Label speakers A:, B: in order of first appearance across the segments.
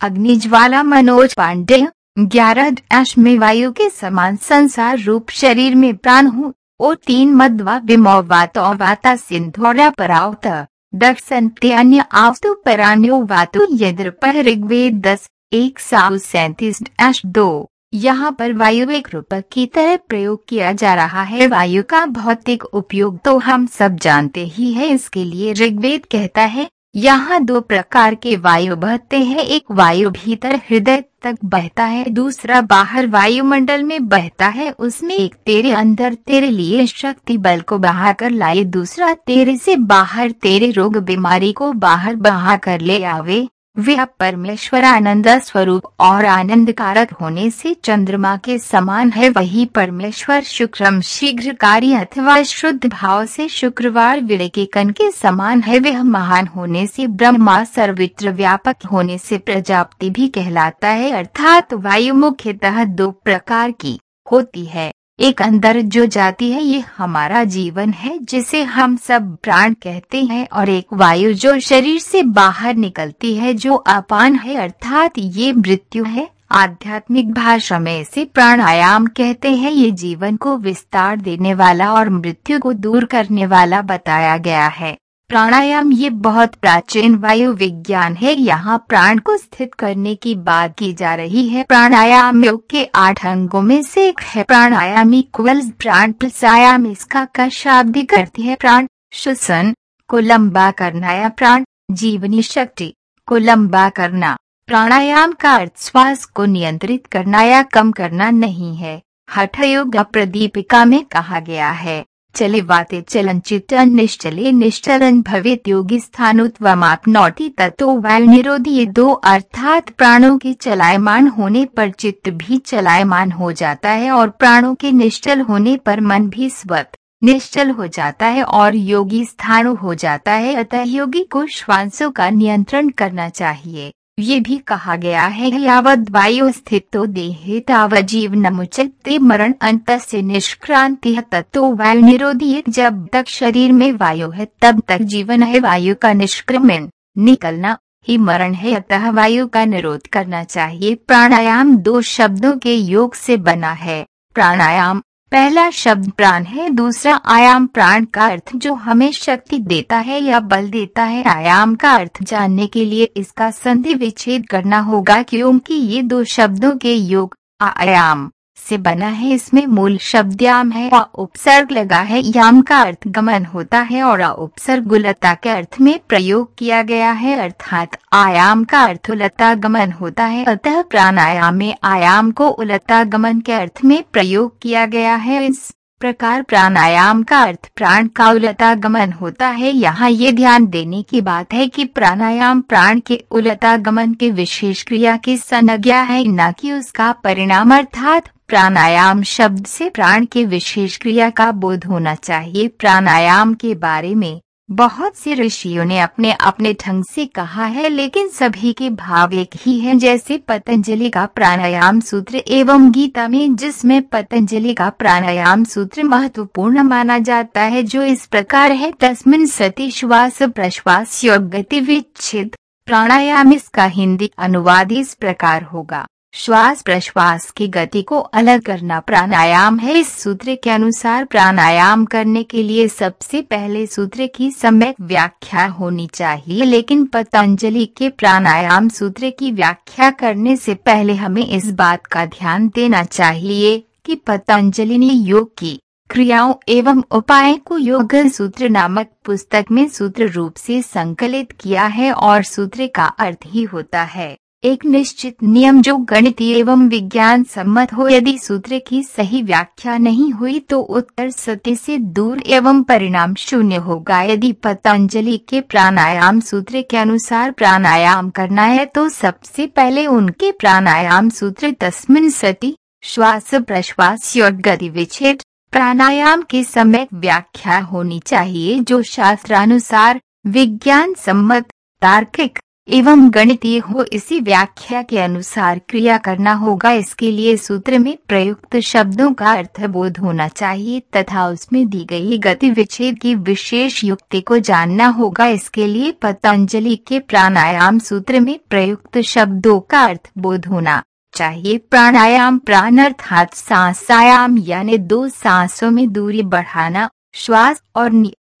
A: अग्निज्वाला मनोज पांडे, ग्यारह डैश में वायु के समान संसार रूप शरीर में प्राण हूँ, ओ तीन मध्वा विमो वातो सिंधोरा परावत दक्षन्ते अन्य आवतु परान्यो वातु यद्र पर ऋग्वेद दस, एक सौ सैंतीस डैश दो। यहाँ पर वायु एक रूपक की तरह प्रयोग किया जा रहा है। वायु का भौतिक उपयोग तो हम सब जानते ही है, इसके लिए ऋग्वेद कहता है यहाँ दो प्रकार के वायु बहते हैं। एक वायु भीतर हृदय तक बहता है, दूसरा बाहर वायुमंडल में बहता है। उसमें एक तेरे अंदर तेरे लिए शक्ति बल को बहा कर लाए, दूसरा तेरे से बाहर तेरे रोग बीमारी को बाहर बहा कर ले आवे। वह परमेश्वर आनंद स्वरूप और आनंद कारक होने से चंद्रमा के समान है, वही परमेश्वर शुक्रम शीघ्रकारी अथवा शुद्ध भाव से शुक्रवार विड़े के कन के समान है, वह महान होने से ब्रह्मा सर्वित्र व्यापक होने से प्रजापति भी कहलाता है, अर्थात वायु मुख्यतः दो प्रकार की होती है। एक अंदर जो जाती है, ये हमारा जीवन है, जिसे हम सब प्राण कहते हैं, और एक वायु जो शरीर से बाहर निकलती है, जो अपान है, अर्थात ये मृत्यु है। आध्यात्मिक भाषा में इसे प्राणायाम कहते हैं। ये जीवन को विस्तार देने वाला और मृत्यु को दूर करने वाला बताया गया है। प्राणायाम ये बहुत प्राचीन वायु विज्ञान है। यहाँ प्राण को स्थित करने की बात की जा रही है। प्राणायाम योग के आठ अंगों में से एक है। प्राणायाम इक्वल्स प्राण प्लस आयाम। इसका का शाब्दिक अर्थ है। प्राण श्वसन को लंबा करना या प्राण जीवनी शक्ति को लंबा करना। प्राणायाम का अर्थ श्वास को नियंत्रित करना या कम करना नहीं है। हठ योग प्रदीपिका में कहा गया है। चले वाते चलन चित्तन निश्चले निश्चलन भवित योगी स्थानुत्वमापनौटी तत्व वायु निरोधी दो अर्थात प्राणों के चलायमान होने पर चित्त भी चलायमान हो जाता है और प्राणों के निश्चल होने पर मन भी स्वत निश्चल हो जाता है और योगी स्थाणु हो जाता है। अतः योगी को श्वासों का नियंत्रण करना चाहिए। ये भी कहा गया है, यावत वायु स्थित देहे ताव जीवन मुचते मरण अंत से निष्क्रांति तत्व वायु निरोधी जब तक शरीर में वायु है, तब तक जीवन है, वायु का निष्क्रमण निकलना ही मरण है, अतः वायु का निरोध करना चाहिए, प्राणायाम दो शब्दों के योग से बना है, प्राणायाम पहला शब्द प्राण है, दूसरा आयाम प्राण का अर्थ जो हमें शक्ति देता है या बल देता है। आयाम का अर्थ जानने के लिए इसका संधि विच्छेद करना होगा क्योंकि ये दो शब्दों के योग, आयाम। से बना है, इसमें मूल शब्द याम है और उपसर्ग लगा है, याम का अर्थ गमन होता है और उपसर्ग उलता के अर्थ में प्रयोग किया गया है, अर्थात आयाम का अर्थ उलता गमन होता है, अतः प्राणायाम में आयाम को उलता गमन के अर्थ में प्रयोग किया गया है, इस प्रकार प्राणायाम का अर्थ प्राण का उलता गमन होता है, यहाँ ये ध्यान देने की बात है कि प्राणायाम प्राण के उलता गमन के विशेष क्रिया की संज्ञा है, न कि उसका परिणाम, अर्थात प्राणायाम शब्द से प्राण के विशेष क्रिया का बोध होना चाहिए। प्राणायाम के बारे में बहुत से ऋषियों ने अपने अपने ढंग से कहा है, लेकिन सभी के भाव एक ही है, जैसे पतंजलि का प्राणायाम सूत्र एवं गीता में, जिसमें पतंजलि का प्राणायाम सूत्र महत्वपूर्ण माना जाता है, जो इस प्रकार है, तस्मिन सती श्वास प्रश्वास योग गति विच्छेद प्राणायाम इसका हिंदी अनुवाद इस प्रकार होगा। श्वास प्रश्वास की गति को अलग करना प्राणायाम है। इस सूत्र के अनुसार प्राणायाम करने के लिए सबसे पहले सूत्र की सम्यक व्याख्या होनी चाहिए, लेकिन पतंजलि के प्राणायाम सूत्र की व्याख्या करने से पहले हमें इस बात का ध्यान देना चाहिए कि पतंजलि ने योग की क्रियाओं एवं उपाय को योग सूत्र नामक पुस्तक में सूत्र रूप से संकलित किया है और सूत्र का अर्थ ही होता है। एक निश्चित नियम जो गणितीय एवं विज्ञान सम्मत हो, यदि सूत्र की सही व्याख्या नहीं हुई तो उत्तर सत्य से दूर एवं परिणाम शून्य होगा। यदि पतंजलि के प्राणायाम सूत्र के अनुसार प्राणायाम करना है तो सबसे पहले उनके प्राणायाम सूत्र तस्मिन सती, श्वास प्रश्वास और गति विच्छेद, प्राणायाम के समय व्याख्या होनी चाहिए, जो शास्त्रानुसार विज्ञान सम्मत, तार्किक एवं गणितीय हो, इसी व्याख्या के अनुसार क्रिया करना होगा। इसके लिए सूत्र में प्रयुक्त शब्दों का अर्थबोध होना चाहिए तथा उसमें दी गई गति विच्छेद की विशेष युक्ति को जानना होगा। इसके लिए पतंजलि के प्राणायाम सूत्र में प्रयुक्त शब्दों का अर्थबोध होना चाहिए। प्राणायाम प्राण अर्थात सांसायाम यानी दो सांसों में दूरी बढ़ाना, श्वास और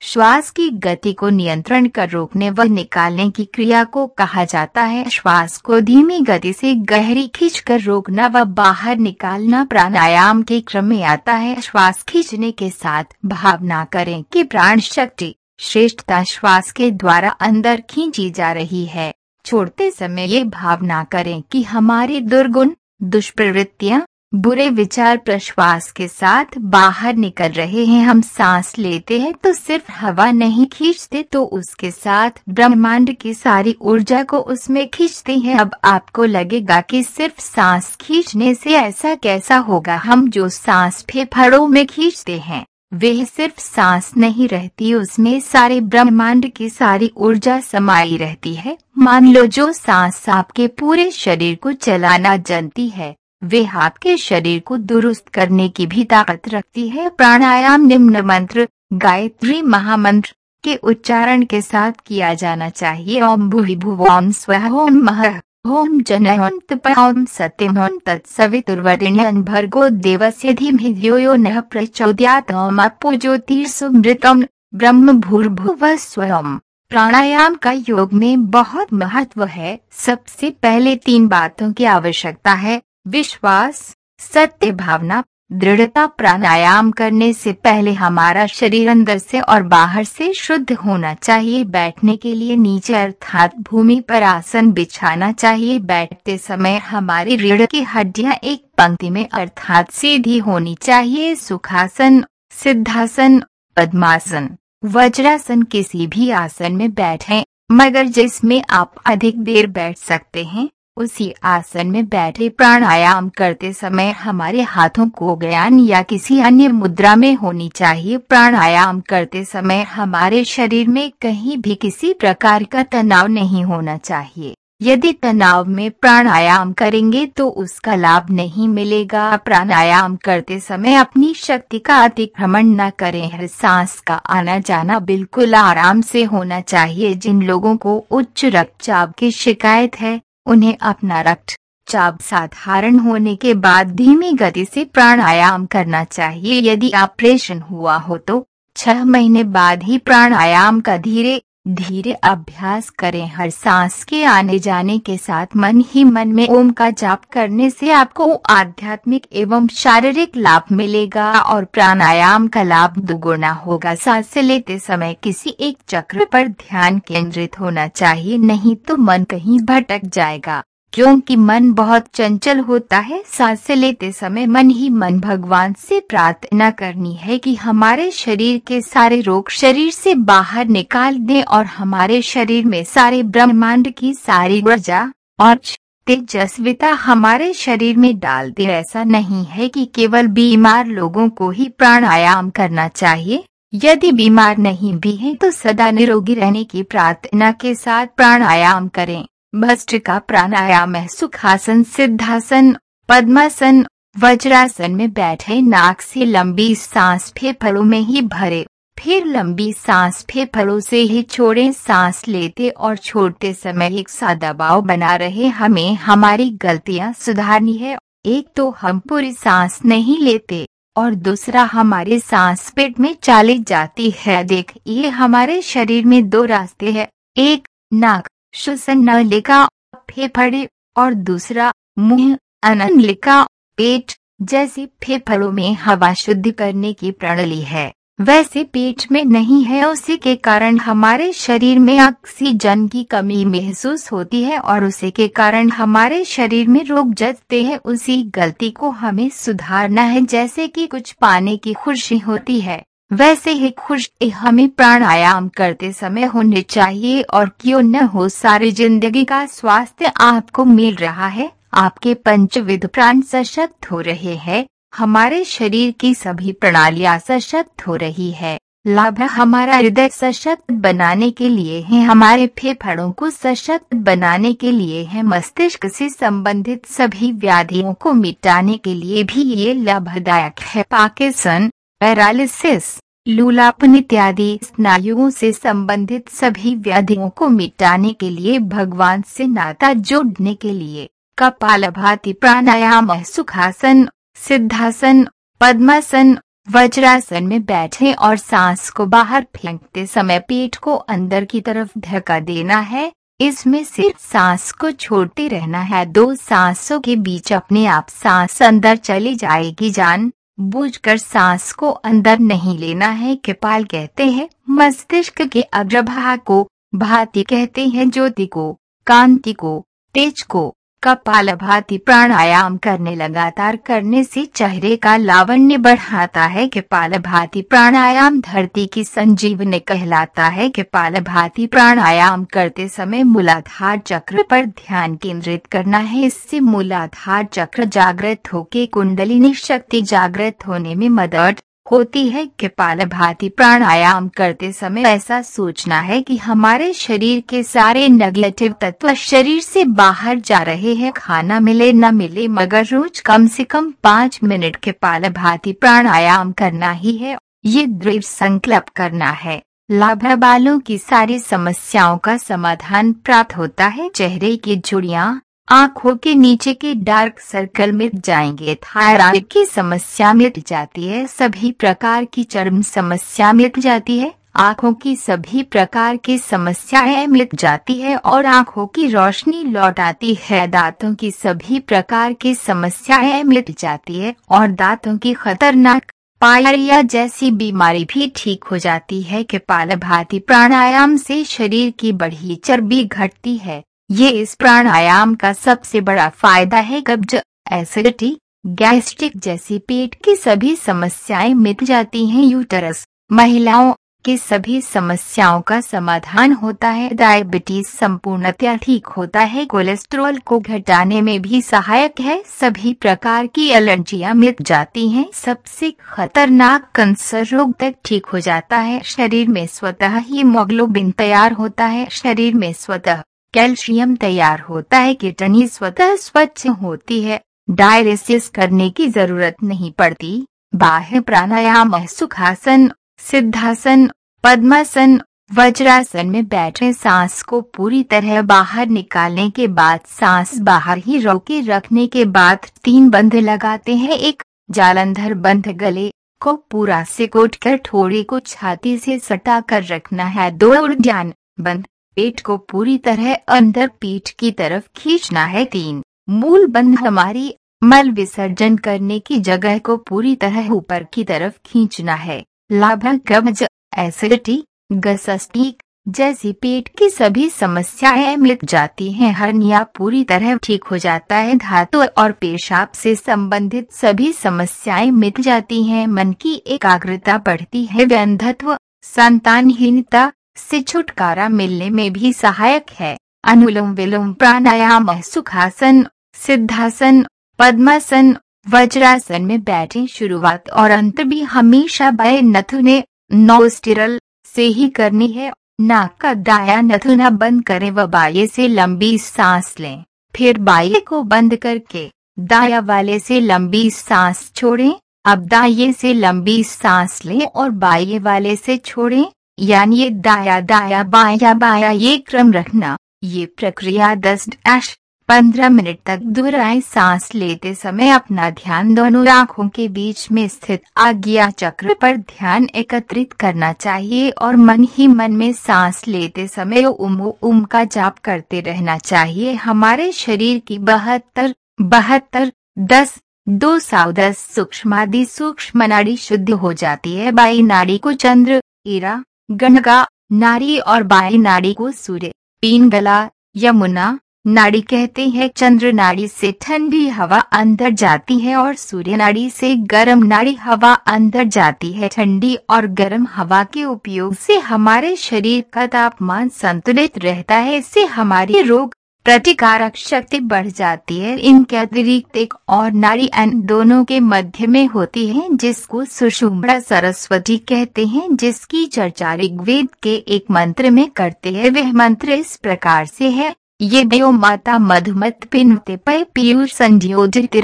A: श्वास की गति को नियंत्रण कर रोकने व निकालने की क्रिया को कहा जाता है। श्वास को धीमी गति से गहरी खींच कर रोकना व बाहर निकालना प्राणायाम के क्रम में आता है। श्वास खींचने के साथ भावना करें कि प्राण शक्ति, श्रेष्ठता श्वास के द्वारा अंदर खींची जा रही है। छोड़ते समय ये भावना करें कि हमारे दुर्गुण, दुष्प्रवृत्तियाँ बुरे विचार प्रश्वास के साथ बाहर निकल रहे हैं, हम सांस लेते हैं तो सिर्फ़ हवा नहीं खींचते तो उसके साथ ब्रह्मांड की सारी ऊर्जा को उसमें खींचते हैं। अब आपको लगेगा कि सिर्फ़ सांस खींचने से ऐसा कैसा होगा, हम जो सांस फेफड़ों में खींचते हैं वह सिर्फ़ सांस नहीं रहती, उसमें सारे ब्रह्मांड की सारी ऊर्जा समाई रहती है। मान लो जो सांस आपके पूरे शरीर को चलाना जानती है वे आपके शरीर को दुरुस्त करने की भी ताकत रखती है। प्राणायाम निम्न मंत्र, गायत्री महामंत्र के उच्चारण के साथ किया जाना चाहिए। ओम भूहि भुवम स्व ओम मह ओम जनम सत्यम तत्सवितुर्वरिण्यन भर्गो देवस्य धीमहि न प्रचोदयात ओम अपो ज्योतिर्सुमृतम ब्रह्म भूर्भुव स्वयं। प्राणायाम का योग में बहुत महत्व है। सबसे पहले तीन बातों की आवश्यकता है। विश्वास, सत्य भावना, दृढ़ता प्राणायाम करने से पहले हमारा शरीर अंदर से और बाहर से शुद्ध होना चाहिए। बैठने के लिए नीचे अर्थात भूमि पर आसन बिछाना चाहिए। बैठते समय हमारी रीढ़ की हड्डियाँ एक पंक्ति में अर्थात सीधी होनी चाहिए। सुखासन, सिद्धासन, पद्मासन, वज्रासन किसी भी आसन में बैठें, मगर जिसमें आप अधिक देर बैठ सकते हैं। उसी आसन में बैठे प्राणायाम करते समय हमारे हाथों को ज्ञान या किसी अन्य मुद्रा में होनी चाहिए। प्राणायाम करते समय हमारे शरीर में कहीं भी किसी प्रकार का तनाव नहीं होना चाहिए। यदि तनाव में प्राणायाम करेंगे तो उसका लाभ नहीं मिलेगा। प्राणायाम करते समय अपनी शक्ति का अतिक्रमण न करें। हर सांस का आना जाना बिल्कुल आराम से होना चाहिए। जिन लोगों को उच्च रक्तचाप की शिकायत है उन्हें अपना रक्त, चाप साधारण होने के बाद धीमी गति से प्राणायाम करना चाहिए। यदि ऑपरेशन हुआ हो तो छह महीने बाद ही प्राणायाम का धीरे धीरे अभ्यास करें। हर सांस के आने जाने के साथ मन ही मन में ओम का जाप करने से आपको आध्यात्मिक एवं शारीरिक लाभ मिलेगा और प्राणायाम का लाभ दुगुना होगा। सांस लेते समय किसी एक चक्र पर ध्यान केंद्रित होना चाहिए, नहीं तो मन कहीं भटक जाएगा। क्योंकि मन बहुत चंचल होता है, सांस लेते समय मन ही मन भगवान से प्रार्थना करनी है कि हमारे शरीर के सारे रोग शरीर से बाहर निकाल दें और हमारे शरीर में सारे ब्रह्मांड की सारी ऊर्जा और तेजस्विता हमारे शरीर में डाल दे। ऐसा नहीं है कि केवल बीमार लोगों को ही प्राणायाम करना चाहिए। यदि बीमार नहीं भी है तो सदा निरोगी रहने की प्रार्थना के साथ प्राणायाम करें। भस्त्रिका प्राणायाम है। सुखासन, सिद्धासन, पद्मासन, वज्रासन में बैठे नाक से लंबी सांस फेफड़ों में ही भरे। फिर लंबी सांस फेफड़ों से ही छोड़े सांस लेते और छोड़ते समय एक सा दबाव बना रहे। हमें हमारी गलतियाँ सुधारनी है। एक तो हम पूरी सांस नहीं लेते और दूसरा हमारी सांस पेट में चाली जाती है। देख, ये हमारे शरीर में दो रास्ते हैं। एक, नाक। श्वसन नलिका फेफड़े, और दूसरा, मुँह अनलिका पेट, जैसे फेफड़ों में हवा शुद्ध करने की प्रणाली है। वैसे पेट में नहीं है, उसी के कारण हमारे शरीर में ऑक्सीजन की कमी महसूस होती है और उसी के कारण हमारे शरीर में रोग जतते हैं। उसी गलती को हमें सुधारना है, जैसे कि कुछ पाने की खुशी होती है। वैसे ही खुश हमें प्राणायाम करते समय होने चाहिए और क्यों न हो सारी ज़िंदगी का स्वास्थ्य आपको मिल रहा है। आपके पंचविध प्राण सशक्त हो रहे हैं। हमारे शरीर की सभी प्रणालियाँ सशक्त हो रही है। लाभ हमारा हृदय सशक्त बनाने के लिए है। हमारे फेफड़ों को सशक्त बनाने के लिए है। मस्तिष्क से संबंधित सभी व्याधियों को मिटाने के लिए भी ये लाभदायक है। पाकिस्तान पैरालिसिस, लूलापन इत्यादि स्नायुओं से संबंधित सभी व्याधियों को मिटाने के लिए भगवान से नाता जोड़ने के लिए कपालभाति प्राणायाम, सुखासन, सिद्धासन, पद्मासन, वज्रासन में बैठे और सांस को बाहर फेंकते समय पेट को अंदर की तरफ़ धक्का देना है। इसमें सिर्फ़ सांस को छोड़ते रहना है। दो सांसों के बीच अपने आप सांस अंदर चली जाएगी जान। बूझकर सांस को अंदर नहीं लेना है, कपाल कहते हैं। मस्तिष्क के अग्रभाग को भाती कहते हैं, ज्योति को, कांति को, तेज को। कपालभाति प्राणायाम करने लगातार करने से चेहरे का लावण्य बढ़ाता है कपालभाति प्राणायाम धरती की संजीवनी कहलाता है कपालभाति प्राणायाम करते समय मूलाधार चक्र पर ध्यान केंद्रित करना है। इससे मूलाधार चक्र जागृत होके, कुंडलिनी शक्ति जागृत होने में मदद होती है कपालभाति प्राणायाम करते समय ऐसा सोचना है कि हमारे शरीर के सारे नेगेटिव तत्व शरीर से बाहर जा रहे हैं, खाना मिले न मिले, मगर रोज कम से कम पाँच मिनट कपालभाति प्राणायाम करना ही है, ये दृढ़ संकल्प करना है। लाभ बालों की सारी समस्याओं का समाधान प्राप्त होता है, चेहरे की जुड़ियाँ आँखों के नीचे के डार्क सर्कल मिट जाएँगे। थायराइड की समस्या मिट जाती है। सभी प्रकार की चर्म समस्या मिट जाती है। आँखों की सभी प्रकार की समस्याएँ मिट जाती है और आँखों की रोशनी लौट आती है। दांतों की सभी प्रकार की समस्याएँ मिट जाती है और दांतों की खतरनाक पायरिया जैसी बीमारी भी ठीक हो जाती है कपाल भाती प्राणायाम से शरीर की बढ़ी चर्बी घटती है। ये इस प्राणायाम का सबसे बड़ा फ़ायदा है। कब्ज एसिडिटी गैस्ट्रिक जैसी पेट की सभी समस्याएँ मिट जाती हैं। यूटरस महिलाओं की सभी समस्याओं का समाधान होता है। डायबिटीज़ संपूर्णतया ठीक होता है। कोलेस्ट्रॉल को घटाने में भी सहायक है। सभी प्रकार की एलर्जियाँ मिट जाती हैं। सबसे खतरनाक कैंसर रोग तक ठीक हो जाता है। शरीर में स्वतः ही मोग्लोबिन तैयार होता है। शरीर में स्वतः कैल्शियम तैयार होता है, किडनी स्वतः स्वच्छ होती है, डायलिसिस करने की ज़रूरत नहीं पड़ती। बाह्य प्राणायाम, सुखासन, सिद्धासन, पद्मासन, वज्रासन में बैठे सांस को पूरी तरह बाहर निकालने के बाद सांस बाहर ही रोके रखने के बाद तीन बंध लगाते हैं। एक, जालंधर बंध गले को पूरा से कोट कर ठोड़ी को छाती से सटा कर रखना है। दो उद्यान बंद पेट को पूरी तरह अंदर पीठ की तरफ़ खींचना है। तीन मूल बंध हमारी मल विसर्जन करने की जगह को पूरी तरह ऊपर की तरफ़ खींचना है। लाभ कब्ज एसिडिटी गसस्टिक जैसी पेट की सभी समस्याएँ मिट जाती हैं। हरनिया पूरी तरह ठीक हो जाता है। धातु और पेशाब से संबंधित सभी समस्याएँ मिट जाती हैं। मन की एकाग्रता बढ़ती है। व्यंधत्व, संतानहीनता से छुटकारा मिलने में भी सहायक है। अनुलोम विलोम प्राणायाम, सुखासन, सिद्धासन, पद्मासन, वज्रासन में बैठे शुरुआत और अंत भी हमेशा बाय नथुने, नोस्टिरल से ही करनी है। नाक का दाया नथुना बंद करें व बाये से लंबी सांस लें। फिर बाये को बंद करके दाया वाले से लंबी सांस छोड़ें। अब दाये से लंबी सांस लें और बाये वाले से छोड़ें। यानी दाया दाया बाया बाया ये क्रम रखना। ये प्रक्रिया दस डैश पंद्रह मिनट तक दोहराए सांस लेते समय अपना ध्यान दोनों आँखों के बीच में स्थित आज्ञा चक्र पर ध्यान एकत्रित करना चाहिए और मन ही मन में सांस लेते समय उम उम का जाप करते रहना चाहिए। हमारे शरीर की बहत्तर बहत्तर, दस, दो सौ दस सूक्ष्मादि सूक्ष्म नाड़ी शुद्ध हो जाती है। बाई नाड़ी को चंद्र, ईरा गणगा नारी और बाई नाड़ी को सूर्य पीन गला, यमुना नाड़ी कहते हैं, चंद्र नाड़ी से ठंडी हवा अंदर जाती है और सूर्य नाड़ी से गर्म नाड़ी हवा अंदर जाती है। ठंडी और गर्म हवा के उपयोग से हमारे शरीर का तापमान संतुलित रहता है, इससे हमारी रोग प्रतिकारक शक्ति बढ़ जाती है। इनके अतिरिक्त एक और नारी एन दोनों के मध्य में होती है, जिसको सुषुम्ना सरस्वती कहते हैं, जिसकी चर्चा ऋग्वेद के एक मंत्र में करते हैं। वह मंत्र इस प्रकार से है, ये देव माता मधुमत पिन्ते पय पीयूष संध्योजित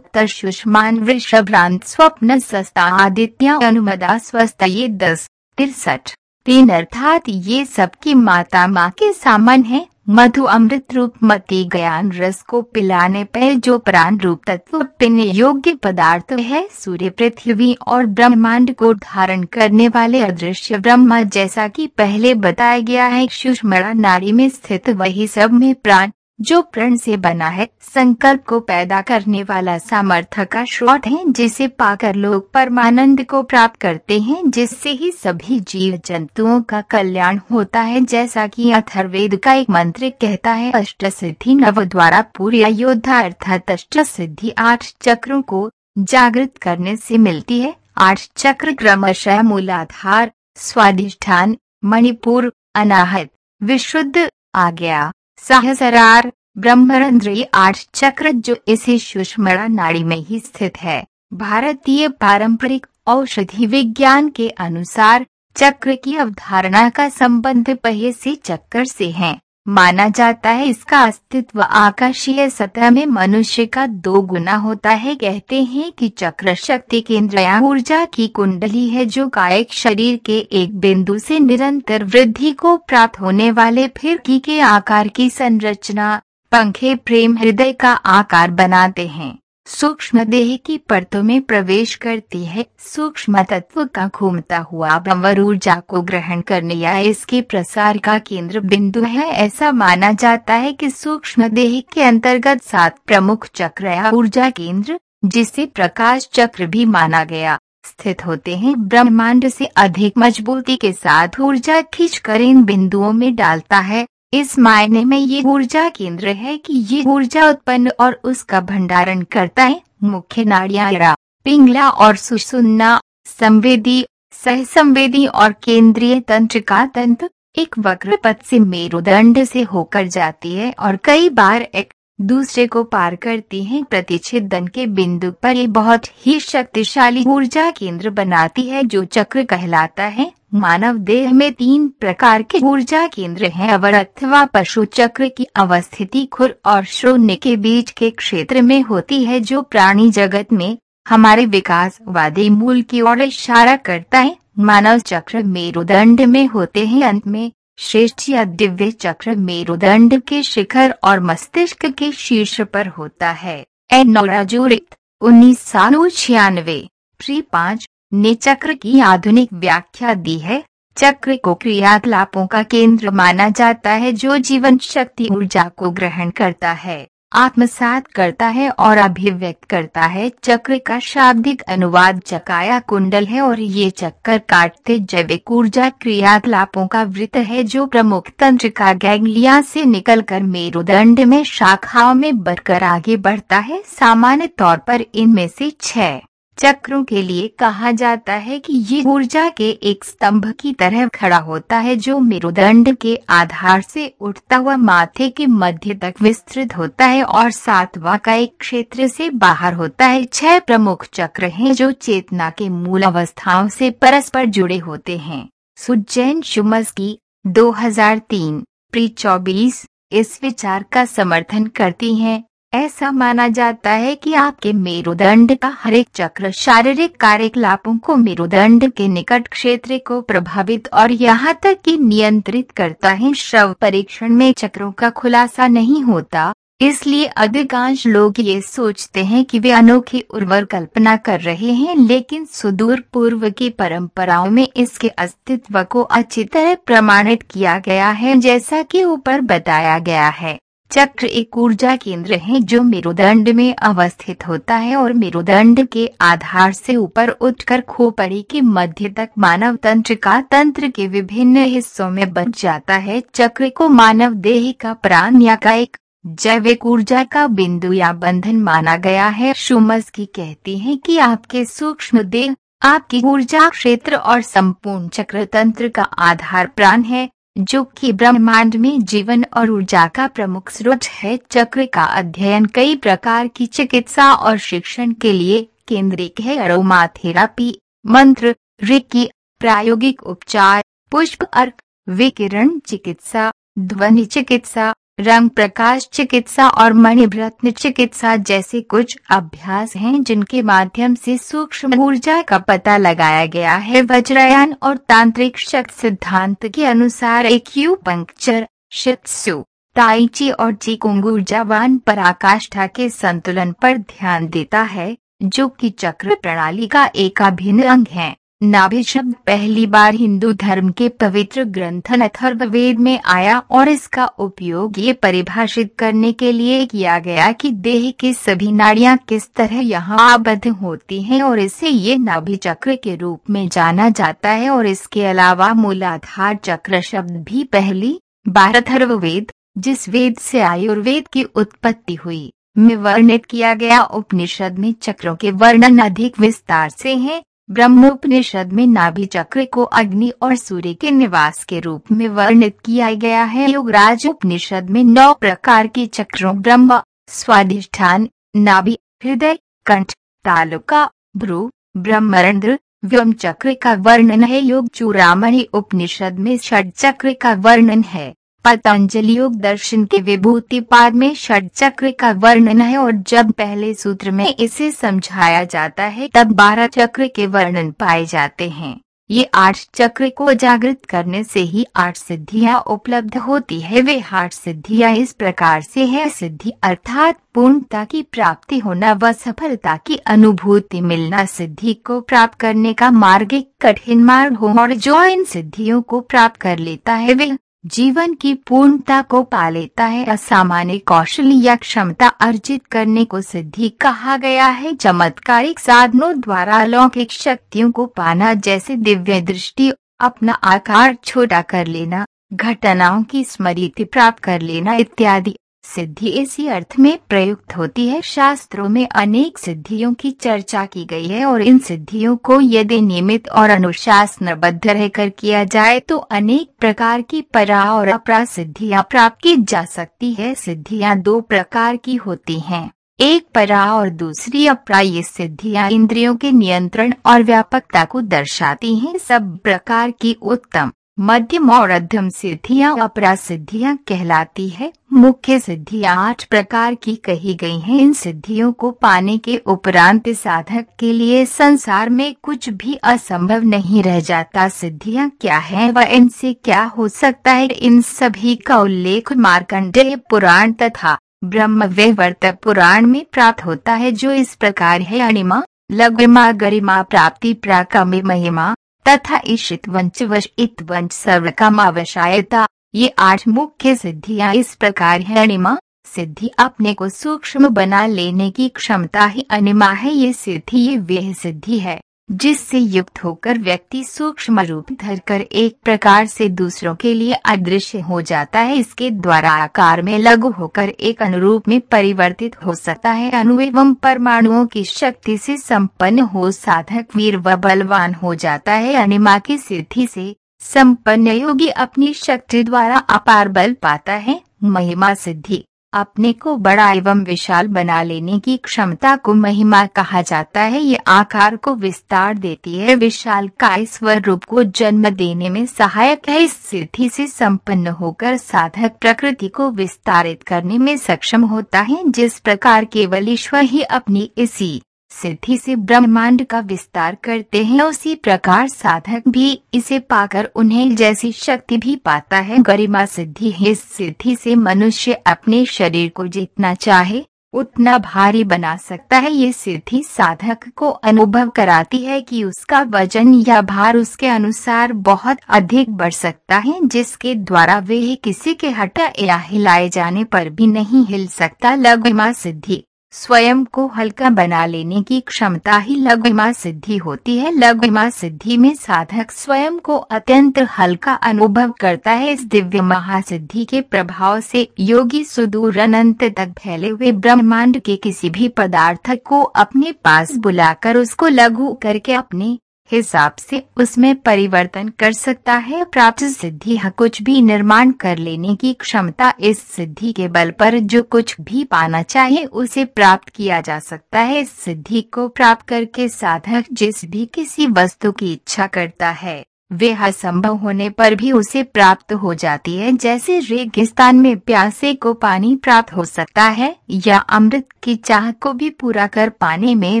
A: सुषमान वृषभ्रांत स्वप्न सस्ता आदित्य अनुमदा स्वस्थ ये दस तिरसठ। तीन अर्थात ये सबकी माता माँ के सामान है। मधु अमृत रूप मती ज्ञान रस को पिलाने पर जो प्राण रूप तत्व पिने योग्य पदार्थ है, सूर्य पृथ्वी और ब्रह्मांड को धारण करने वाले अदृश्य ब्रह्मा जैसा कि पहले बताया गया है, सुषमणा नारी में स्थित वही सब में प्राण जो प्रण से बना है, संकल्प को पैदा करने वाला सामर्थ्य का स्रोत है, जिसे पाकर लोग परमानंद को प्राप्त करते हैं, जिससे ही सभी जीव जंतुओं का कल्याण होता है। जैसा कि अथर्वेद का एक मंत्र कहता है अष्ट सिद्धि नव द्वारा पूरी अयोध्या अर्थात अष्ट सिद्धि आठ चक्रों को जागृत करने से मिलती है। आठ चक्र क्रमशः मूलाधार स्वादिष्ठान मणिपुर, अनाहत, विशुद्ध आ गया सहसरार ब्रह्मरंध्री आठ चक्र जो इसे सुषमणा नाड़ी में ही स्थित है। भारतीय पारंपरिक औषधि विज्ञान के अनुसार चक्र की अवधारणा का संबंध पहे से चक्कर से है। माना जाता है इसका अस्तित्व आकाशीय सतह में मनुष्य का दो गुना होता है। कहते हैं कि चक्र शक्ति केंद्र या ऊर्जा की कुंडली है जो कायक शरीर के एक बिंदु से निरंतर वृद्धि को प्राप्त होने वाले फिरकी के आकार की संरचना, पंखे, प्रेम, हृदय का आकार बनाते हैं। सूक्ष्म देह की परतों में प्रवेश करती है। सूक्ष्म तत्व का घूमता हुआ भंवर ऊर्जा को ग्रहण करने या इसके प्रसार का केंद्र बिंदु है। ऐसा माना जाता है कि सूक्ष्म देह के अंतर्गत सात प्रमुख चक्र या ऊर्जा केंद्र, जिसे प्रकाश चक्र भी माना गया, स्थित होते हैं। ब्रह्मांड से अधिक मजबूती के साथ ऊर्जा खींचकर इन बिंदुओं में डालता है। इस मायने में ये ऊर्जा केंद्र है कि ये ऊर्जा उत्पन्न और उसका भंडारण करता है, मुख्य नाड़िया पिंगला और सुसुन्ना, संवेदी सह संवेदी और केंद्रीय तंत्र का तंत्र एक वक्र पथ से मेरुदंड से होकर जाती है और कई बार एक दूसरे को पार करती हैं। प्रतिच्छेदन के बिंदु पर ये बहुत ही शक्तिशाली ऊर्जा केंद्र बनाती है जो चक्र कहलाता है। मानव देह में तीन प्रकार के ऊर्जा केंद्र हैं, अवर अथवा पशु चक्र की अवस्थिति खुर और शून्य के बीच के क्षेत्र में होती है, जो प्राणी जगत में हमारे विकासवादी मूल की ओर इशारा करता है। मानव चक्र मेरुदंड में होते हैं। अंत में, श्रेष्ठ या दिव्य चक्र मेरुदंड के शिखर और मस्तिष्क के शीर्ष पर होता है। एनोराजोरित उन्नीस सौ छियानवे प्री पाँच ने चक्र की आधुनिक व्याख्या दी है। चक्र को क्रियाकलापों का केंद्र माना जाता है जो जीवन शक्ति ऊर्जा को ग्रहण करता है, आत्मसात करता है और अभिव्यक्त करता है। चक्र का शाब्दिक अनुवाद चकाया कुंडल है और ये चक्कर काटते जैविक ऊर्जा क्रियाकलापों का वृत्त है जो प्रमुख तंत्र का गैंगलिया से निकलकर मेरुदंड में शाखाओं में बढ़कर आगे बढ़ता है। सामान्य तौर पर इनमें से छह चक्रों के लिए कहा जाता है कि ये ऊर्जा के एक स्तंभ की तरह खड़ा होता है जो मेरुदंड के आधार से उठता हुआ माथे के मध्य तक विस्तृत होता है और सातवा का एक क्षेत्र से बाहर होता है। छह प्रमुख चक्र हैं जो चेतना के मूल अवस्थाओं से परस्पर जुड़े होते हैं। सुजैन शुमस की 2003 प्री 24 इस विचार का समर्थन करती हैं। ऐसा माना जाता है कि आपके मेरुदंड का हर एक चक्र शारीरिक कार्यकलापों को मेरुदंड के निकट क्षेत्र को प्रभावित और यहाँ तक कि नियंत्रित करता है। शव परीक्षण में चक्रों का खुलासा नहीं होता, इसलिए अधिकांश लोग ये सोचते हैं कि वे अनोखी उर्वर कल्पना कर रहे हैं, लेकिन सुदूर पूर्व की परंपराओं में इसके अस्तित्व को अच्छी तरह प्रमाणित किया गया है, जैसा कि ऊपर बताया गया है। चक्र एक ऊर्जा केंद्र है जो मेरुदंड में अवस्थित होता है और मेरुदंड के आधार से ऊपर उठकर खोपड़ी के मध्य तक मानव तंत्र का तंत्र के विभिन्न हिस्सों में बच जाता है। चक्र को मानव देह का प्राण या का एक जैविक ऊर्जा का बिंदु या बंधन माना गया है। शुमस की कहती है कि आपके सूक्ष्म देह, आपकी ऊर्जा क्षेत्र और संपूर्ण चक्र तंत्र का आधार प्राण है। जो कि ब्रह्मांड में जीवन और ऊर्जा का प्रमुख स्रोत है। चक्र का अध्ययन कई प्रकार की चिकित्सा और शिक्षण के लिए केंद्रित है। अरोमा थेरापी मंत्र, रिकी, प्रायोगिक उपचार, पुष्प अर्क, विकिरण चिकित्सा, ध्वनि चिकित्सा रंग प्रकाश चिकित्सा और मणिभ्रत्न चिकित्सा जैसे कुछ अभ्यास हैं जिनके माध्यम से सूक्ष्म ऊर्जा का पता लगाया गया है। वज्रयान और तांत्रिक शक्ति सिद्धांत के अनुसार एक यू पंक्चर, शित्सु, ताइची और चीकुंग ऊर्जावान पराकाष्ठा के संतुलन पर ध्यान देता है, जो कि चक्र प्रणाली का एक अभिन्न अंग है। नाभि शब्द पहली बार हिंदू धर्म के पवित्र ग्रंथ अथर्ववेद में आया और इसका उपयोग ये परिभाषित करने के लिए किया गया कि देह की सभी नाड़ियाँ किस तरह यहाँ आबद्ध होती हैं और इसे ये नाभि चक्र के रूप में जाना जाता है और इसके अलावा मूलाधार चक्र शब्द भी पहली बार अथर्ववेद जिस वेद से आयुर्वेद की उत्पत्ति हुई, में वर्णित किया गया। उपनिषद में चक्रों के वर्णन अधिक विस्तार से हैं। ब्रह्मोपनिषद में नाभि चक्र को अग्नि और सूर्य के निवास के रूप में वर्णित किया गया है। योगराज उपनिषद में नौ प्रकार के चक्रों, ब्रह्म, स्वाधिष्ठान, नाभि, हृदय, कंठ, तालुका, भ्रू, ब्रह्मरंध्र व्योम चक्र का वर्णन है। योग चूड़ामणि उपनिषद में षड चक्र का वर्णन है। पतंजलि योग दर्शन के विभूति पाद में षड चक्र का वर्णन है और जब पहले सूत्र में इसे समझाया जाता है, तब बारह चक्र के वर्णन पाए जाते हैं। ये आठ चक्र को जागृत करने से ही आठ सिद्धियाँ उपलब्ध होती है। वे आठ सिद्धियाँ इस प्रकार से है, सिद्धि अर्थात पूर्णता की प्राप्ति होना व सफलता की अनुभूति मिलना सिद्धि को प्राप्त करने का मार्ग एक कठिन मार्ग हो और जो इन सिद्धियों को प्राप्त कर लेता है, वे जीवन की पूर्णता को पा लेता है। असामान्य कौशल या क्षमता अर्जित करने को सिद्धि कहा गया है। चमत्कारिक साधनों द्वारा अलौकिक शक्तियों को पाना, जैसे दिव्य दृष्टि, अपना आकार छोटा कर लेना, घटनाओं की स्मृति प्राप्त कर लेना इत्यादि। सिद्धि इसी अर्थ में प्रयुक्त होती है। शास्त्रों में अनेक सिद्धियों की चर्चा की गई है और इन सिद्धियों को यदि नियमित और अनुशासनबद्ध रहकर किया जाए तो अनेक प्रकार की परा और अपरा सिद्धियाँ प्राप्त की जा सकती है। सिद्धियाँ दो प्रकार की होती हैं। एक परा और दूसरी अपरा, ये सिद्धियाँ इंद्रियों के नियंत्रण और व्यापकता को दर्शाती हैं। सब प्रकार की उत्तम मध्यम और अध्यम सिद्धियाँ अपरा सिद्धियाँ कहलाती है। मुख्य सिद्धियाँ आठ प्रकार की कही गई हैं। इन सिद्धियों को पाने के उपरांत साधक के लिए संसार में कुछ भी असंभव नहीं रह जाता। सिद्धियाँ क्या हैं व इनसे क्या हो सकता है? इन सभी का उल्लेख मार्कंडेय पुराण तथा ब्रह्म वैवर्त पुराण में प्राप्त होता है, जो इस प्रकार है, अणिमा, लघिमा, गरिमा, प्राप्ति प्राकमी महिमा तथा ईशित वंच वश वंच वंच सर्वकामावशायता ये आठ मुख्य सिद्धियाँ इस प्रकार है। अनिमा सिद्धि अपने को सूक्ष्म बना लेने की क्षमता ही अनिमा है। ये सिद्धि ये वे सिद्धि है। जिससे युक्त होकर व्यक्ति सूक्ष्म रूप धरकर एक प्रकार से दूसरों के लिए अदृश्य हो जाता है। इसके द्वारा आकार में लघु होकर एक अनुरूप में परिवर्तित हो सकता है। अणु एवं परमाणुओं की शक्ति से संपन्न हो साधक वीर व बलवान हो जाता है। अनिमा की सिद्धि से संपन्न योगी अपनी शक्ति द्वारा अपार बल पाता है। महिमा सिद्धि अपने को बड़ा एवं विशाल बना लेने की क्षमता को महिमा कहा जाता है। ये आकार को विस्तार देती है। विशाल काय स्वरूप को जन्म देने में सहायक है। इस सिद्धि से संपन्न होकर साधक प्रकृति को विस्तारित करने में सक्षम होता है। जिस प्रकार केवल ईश्वर ही अपनी इसी सिद्धि से ब्रह्मांड का विस्तार करते हैं। उसी प्रकार साधक भी इसे पाकर उन्हें जैसी शक्ति भी पाता है। गरिमा सिद्धि इस सिद्धि से मनुष्य अपने शरीर को जितना चाहे, उतना भारी बना सकता है। ये सिद्धि साधक को अनुभव कराती है कि उसका वज़न या भार उसके अनुसार बहुत अधिक बढ़ सकता है, जिसके द्वारा वह किसी के हटा या हिलाए जाने पर भी नहीं हिल सकता। लघुमा सिद्धि स्वयं को हल्का बना लेने की क्षमता ही लघुमा सिद्धि होती है। लघुमा सिद्धि में साधक स्वयं को अत्यंत हल्का अनुभव करता है। इस दिव्य महासिद्धि के प्रभाव से योगी सुदूर अनंत तक फैले हुए ब्रह्मांड के किसी भी पदार्थ को अपने पास बुलाकर उसको लघु करके अपने हिसाब से उसमें परिवर्तन कर सकता है, प्राप्त सिद्धि कुछ भी निर्माण कर लेने की क्षमता इस सिद्धि के बल पर जो कुछ भी पाना चाहे उसे प्राप्त किया जा सकता है। इस सिद्धि को प्राप्त करके साधक जिस भी किसी वस्तु की इच्छा करता है। वह असंभव होने पर भी उसे प्राप्त हो जाती है, जैसे रेगिस्तान में प्यासे को पानी प्राप्त हो सकता है, या अमृत की चाह को भी पूरा कर पाने में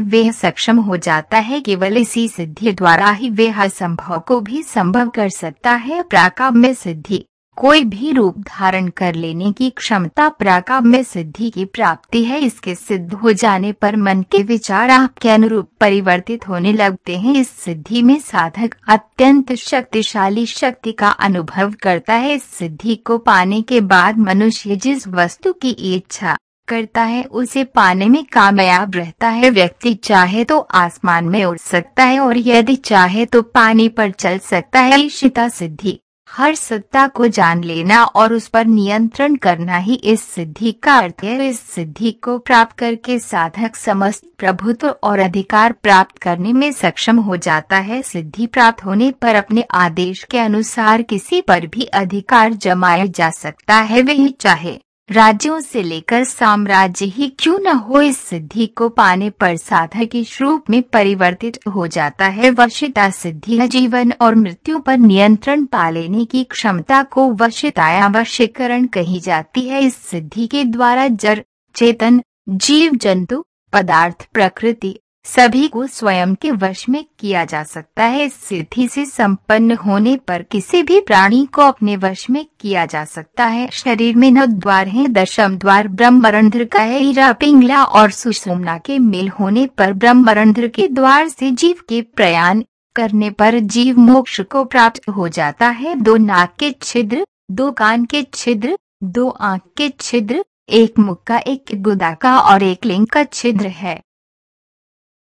A: वे सक्षम हो जाता है। केवल इसी सिद्धि द्वारा ही वह असंभव को भी संभव कर सकता है। प्राकाम्य सिद्धि कोई भी रूप धारण कर लेने की क्षमता प्राकाम्य सिद्धि की प्राप्ति है। इसके सिद्ध हो जाने पर मन के विचार आपके अनुरूप परिवर्तित होने लगते हैं। इस सिद्धि में साधक अत्यंत शक्तिशाली शक्ति का अनुभव करता है। इस सिद्धि को पाने के बाद मनुष्य जिस वस्तु की इच्छा करता है, उसे पाने में कामयाब रहता है। व्यक्ति चाहे तो आसमान में उड़ सकता है और यदि चाहे तो पानी पर चल सकता है। ईशिता सिद्धि हर सत्ता को जान लेना और उस पर नियंत्रण करना ही इस सिद्धि का अर्थ है। इस सिद्धि को प्राप्त करके साधक समस्त प्रभुत्व और अधिकार प्राप्त करने में सक्षम हो जाता है। सिद्धि प्राप्त होने पर अपने आदेश के अनुसार किसी पर भी अधिकार जमाया जा सकता है। वही चाहे राज्यों से लेकर साम्राज्य ही क्यों न हो इस सिद्धि को पाने पर साधक इस रूप में परिवर्तित हो जाता है? वशिता सिद्धि जीवन और मृत्यु पर नियंत्रण पा लेने की क्षमता को वशिताया वशीकरण कही जाती है। इस सिद्धि के द्वारा जड़, चेतन, जीव, जंतु, पदार्थ, प्रकृति सभी को स्वयं के वश में किया जा सकता है। सिद्धि से संपन्न होने पर किसी भी प्राणी को अपने वश में किया जा सकता है। शरीर में नौ द्वार है, दशम द्वार ब्रह्मरंध्र का है। ईरा पिंगला और सुषुम्ना के मेल होने पर ब्रह्मरंध्र के द्वार से जीव के प्रयाण करने पर जीव मोक्ष को प्राप्त हो जाता है। दो नाक के छिद्र, दो कान के छिद्र, दो आँख के छिद्र, एक मुख का, एक गुदा का और एक लिंग का छिद्र है।